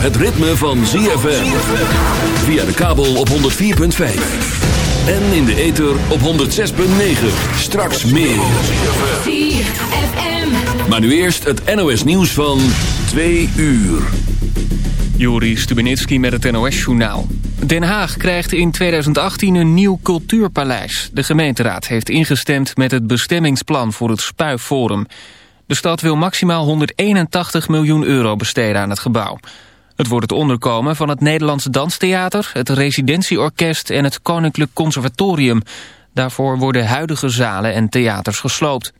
het ritme van ZFM. Via de kabel op 104.5. En in de ether op 106.9. Straks meer. Maar nu eerst het NOS nieuws van 2 uur. Juri Stubenitski met het NOS-journaal. Den Haag krijgt in 2018 een nieuw cultuurpaleis. De gemeenteraad heeft ingestemd met het bestemmingsplan voor het Spuiforum. De stad wil maximaal 181 miljoen euro besteden aan het gebouw. Het wordt het onderkomen van het Nederlands Danstheater... het Residentieorkest en het Koninklijk Conservatorium. Daarvoor worden huidige zalen en theaters gesloopt.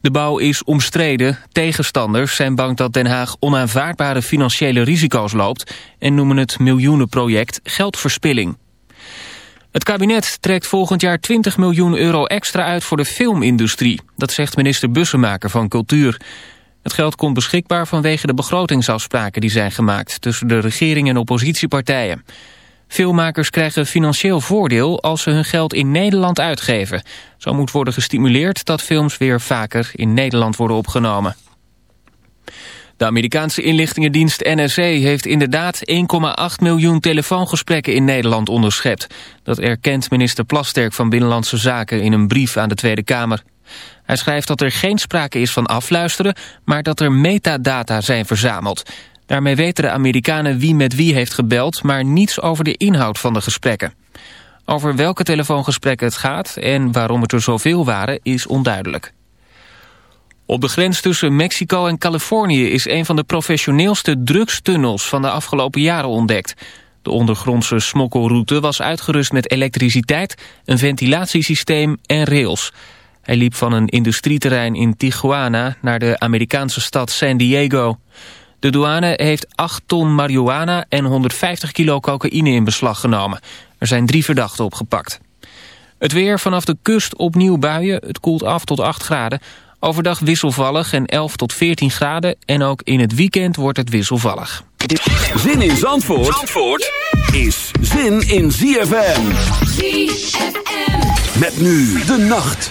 De bouw is omstreden. Tegenstanders zijn bang dat Den Haag onaanvaardbare financiële risico's loopt... en noemen het miljoenenproject geldverspilling. Het kabinet trekt volgend jaar 20 miljoen euro extra uit voor de filmindustrie. Dat zegt minister Bussemaker van Cultuur. Het geld komt beschikbaar vanwege de begrotingsafspraken die zijn gemaakt... tussen de regering en oppositiepartijen. Filmmakers krijgen financieel voordeel als ze hun geld in Nederland uitgeven. Zo moet worden gestimuleerd dat films weer vaker in Nederland worden opgenomen. De Amerikaanse inlichtingendienst NSA heeft inderdaad 1,8 miljoen telefoongesprekken in Nederland onderschept. Dat erkent minister Plasterk van Binnenlandse Zaken in een brief aan de Tweede Kamer. Hij schrijft dat er geen sprake is van afluisteren, maar dat er metadata zijn verzameld. Daarmee weten de Amerikanen wie met wie heeft gebeld, maar niets over de inhoud van de gesprekken. Over welke telefoongesprekken het gaat en waarom het er zoveel waren is onduidelijk. Op de grens tussen Mexico en Californië is een van de professioneelste drugstunnels van de afgelopen jaren ontdekt. De ondergrondse smokkelroute was uitgerust met elektriciteit, een ventilatiesysteem en rails. Hij liep van een industrieterrein in Tijuana naar de Amerikaanse stad San Diego. De douane heeft 8 ton marihuana en 150 kilo cocaïne in beslag genomen. Er zijn drie verdachten opgepakt. Het weer vanaf de kust opnieuw buien. Het koelt af tot 8 graden. Overdag wisselvallig en 11 tot 14 graden. En ook in het weekend wordt het wisselvallig. Zin in Zandvoort, Zandvoort is zin in ZFM. ZFM. Met nu de nacht.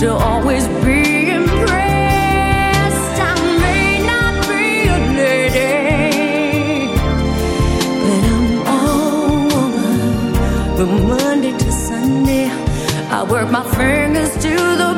to always be impressed. I may not be a lady, but I'm all woman. From Monday to Sunday, I work my fingers to the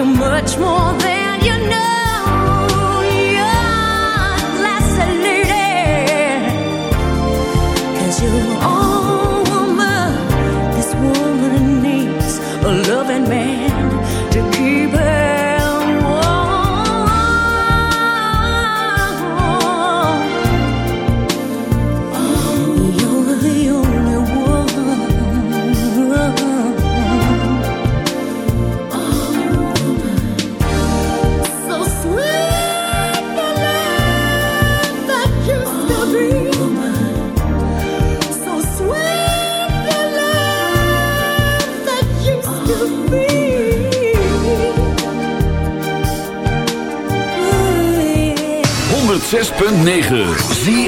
You're much more than you know. You're a fascinating. Cause you're all woman. This woman needs a loving man. 9.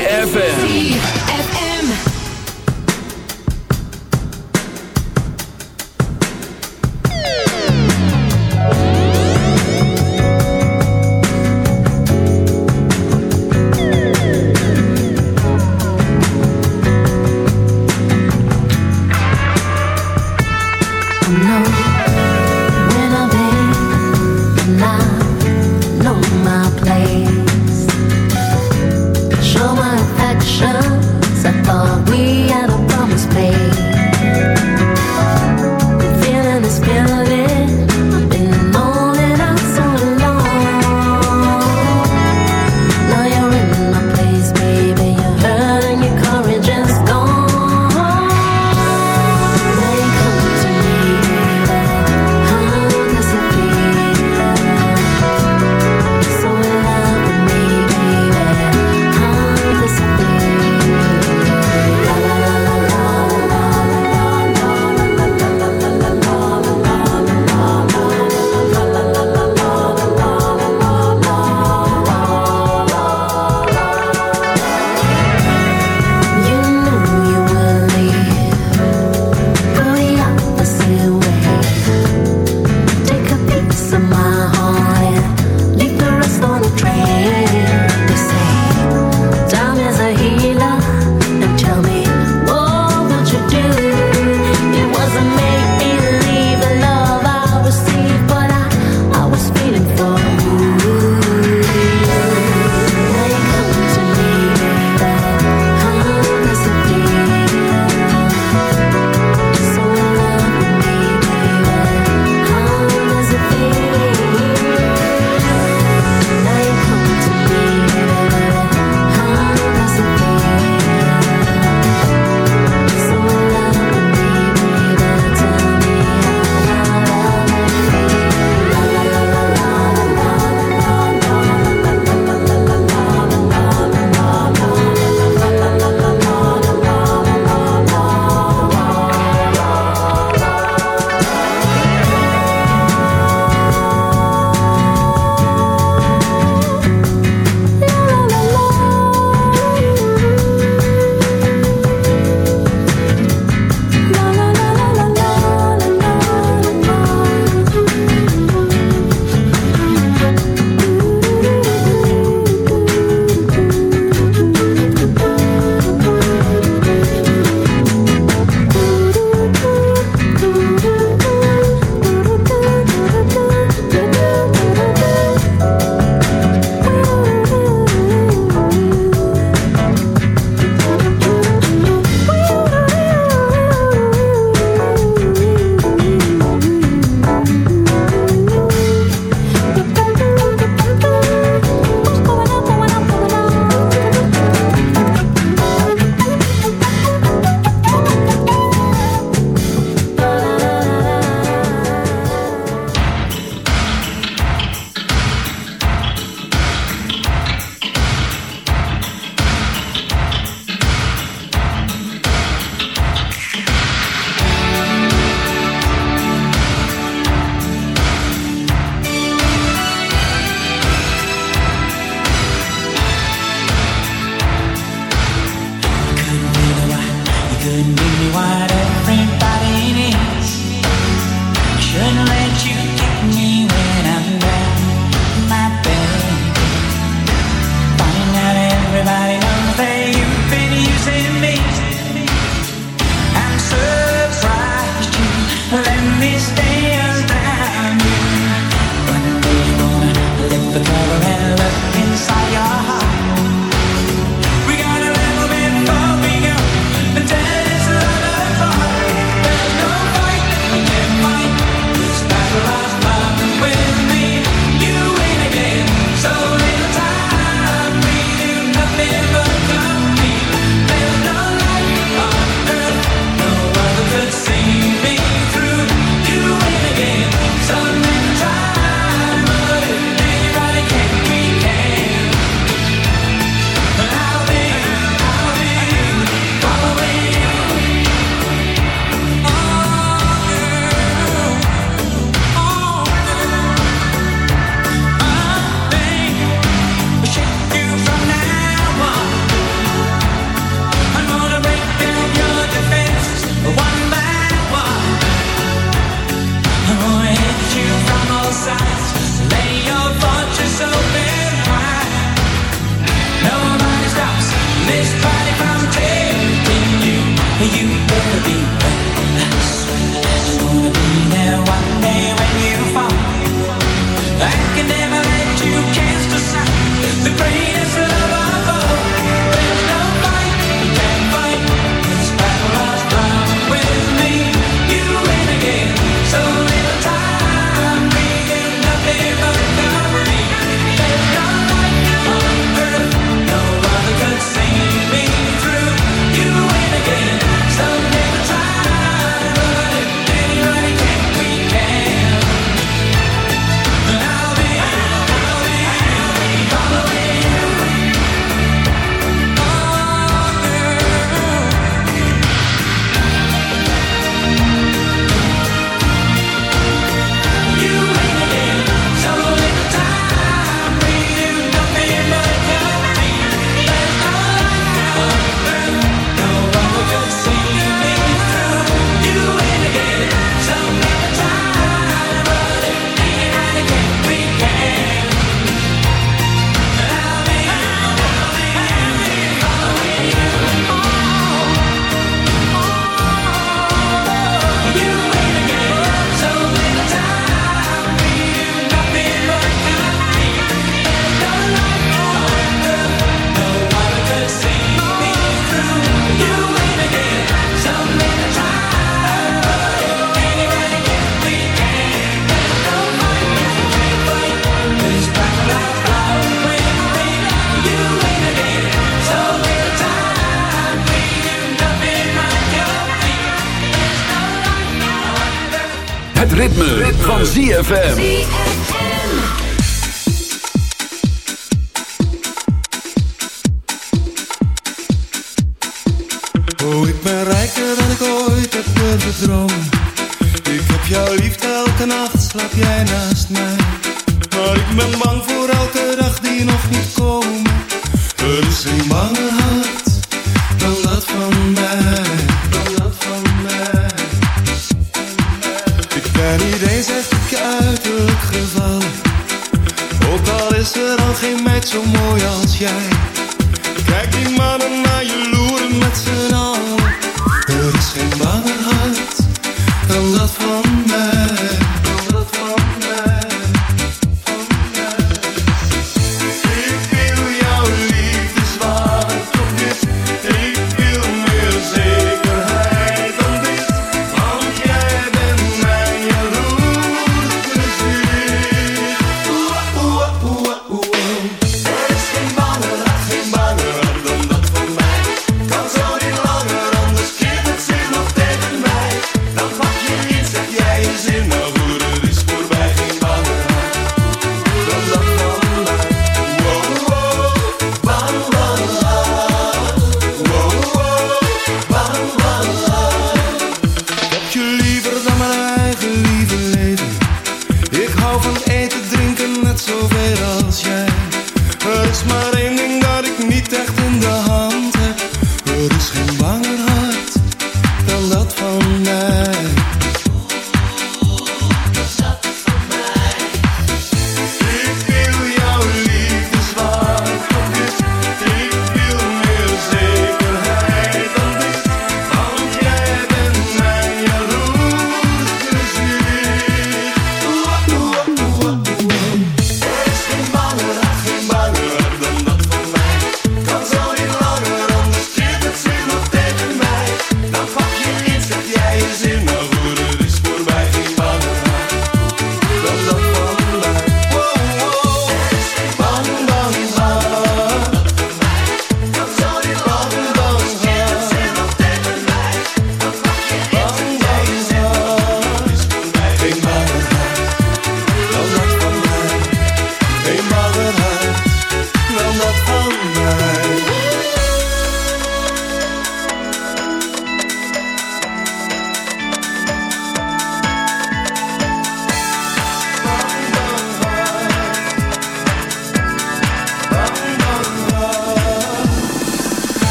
ZFM.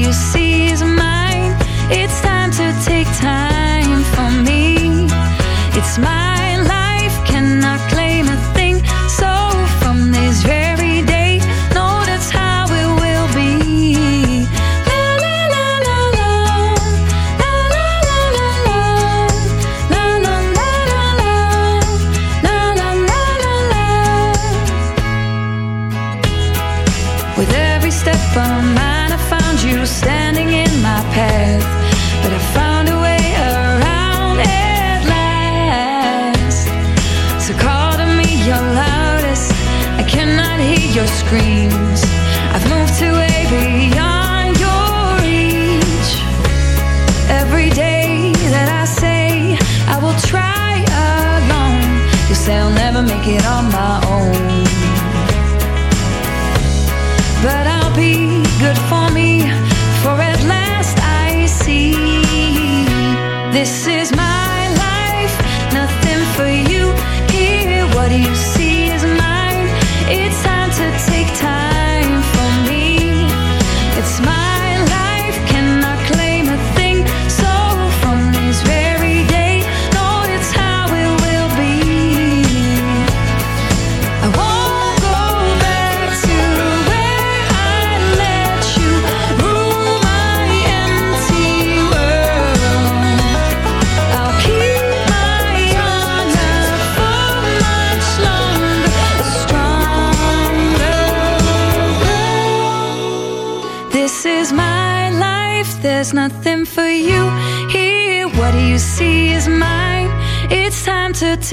You. See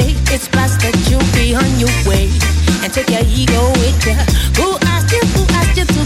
say it's best that you be on your way and take your ego with you. Who asked you? Who asked you to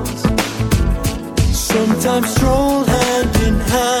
Time stroll hand in hand.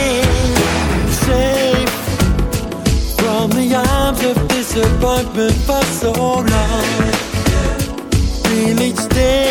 apartment for so long. Feel each day.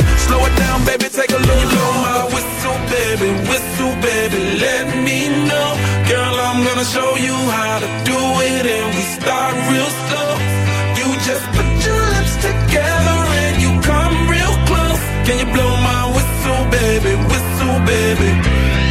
Slow it down, baby, take a look. Blow my whistle, baby, whistle, baby, let me know. Girl, I'm gonna show you how to do it, and we start real slow. You just put your lips together and you come real close. Can you blow my whistle, baby, whistle, baby?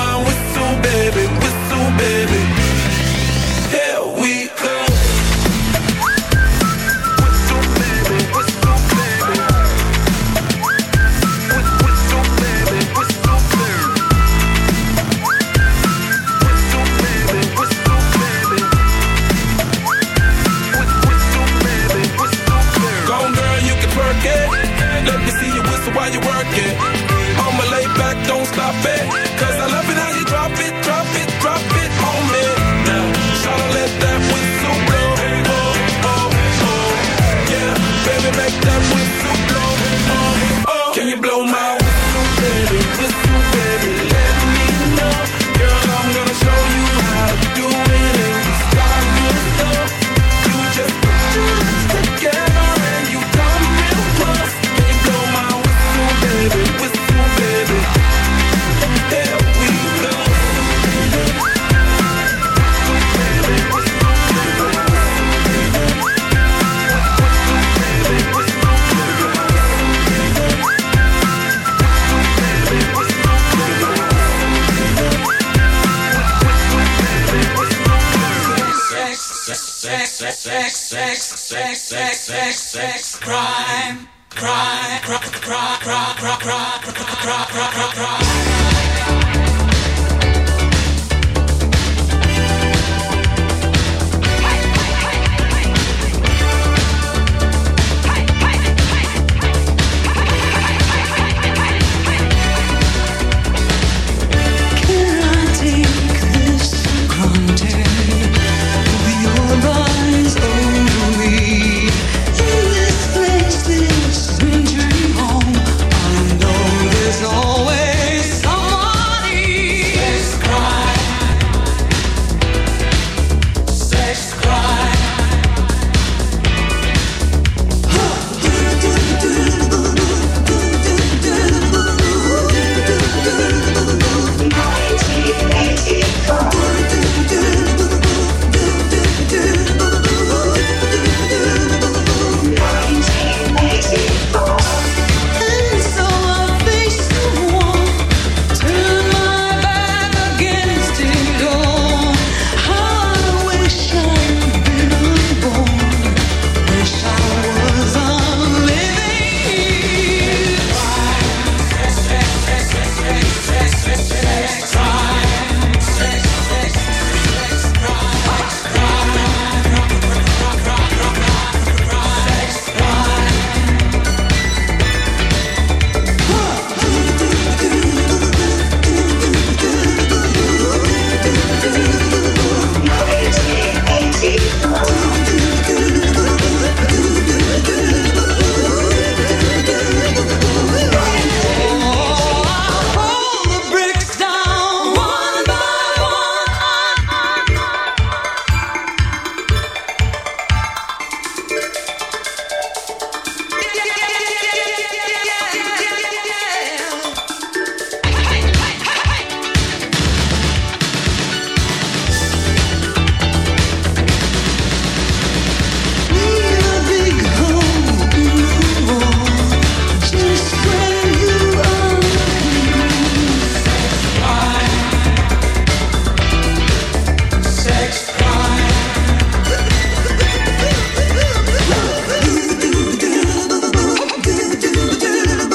Christ.